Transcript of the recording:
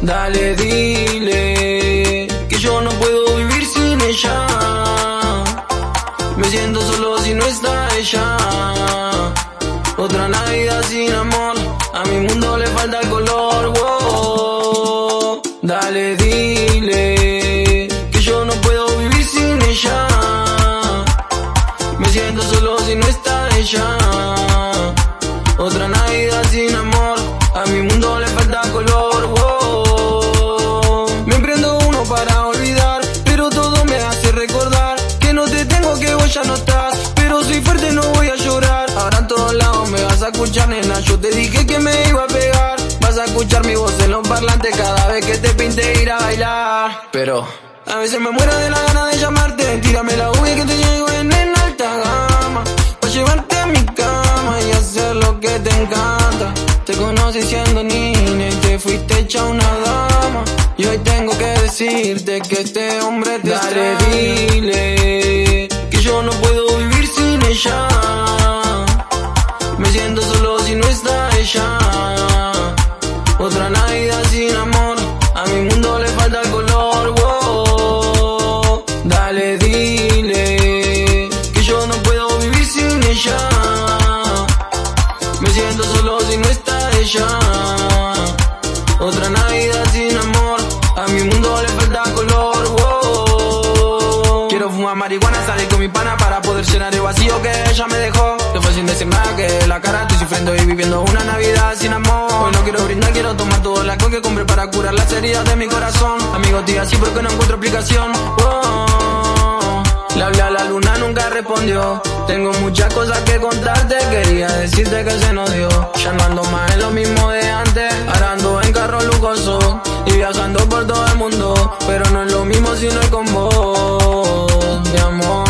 Dale, dile que yo no puedo vivir sin ella. Me siento solo si no está ella. Otra Navidad sin amor, a mi mundo le falta color. Dale, dile que yo no puedo vivir sin ella. Me siento solo si no está ella. Otra Navidad sin amor, a mi mundo le falta color. No te tengo que vos ya no estás. Pero soy fuerte, no voy a llorar. Ahora en todos lados me vas a escuchar, nena. Yo te dije que me iba a pegar. Vas a escuchar mi voz en los parlantes cada vez que te pinte ir a bailar. Pero a veces me muero de la gana de llamarte. Tírame la V que te llego en el alta gama. Para llevarte a mi cama y hacer lo que te encanta. Te conocí siendo niña y te fuiste hecha una dama. Y hoy tengo que decirte que este hombre te Dale, dile solo si no está ella. Otra Navidad sin amor, a mi mundo le falta color. wow. Dale, dile que yo no puedo vivir sin ella. Me siento solo si no está ella. Otra Navidad sin amor, salir con mi pana para poder llenar el vacío que ella me dejó. Te fue sin decir nada que la cara estoy sufriendo y viviendo una Navidad sin amor. Hoy no quiero brindar, quiero tomar todo el alcohol que compré para curar las heridas de mi corazón. Amigo, tío, así porque no encuentro explicación. Oh, le hablé a la luna, nunca respondió. Tengo muchas cosas que contarte, quería decirte que se nos dio. Ya no más en lo mismo de antes, ahora ando en carro lujoso y viajando por todo el mundo. Pero no es lo mismo si no es con vos de amor.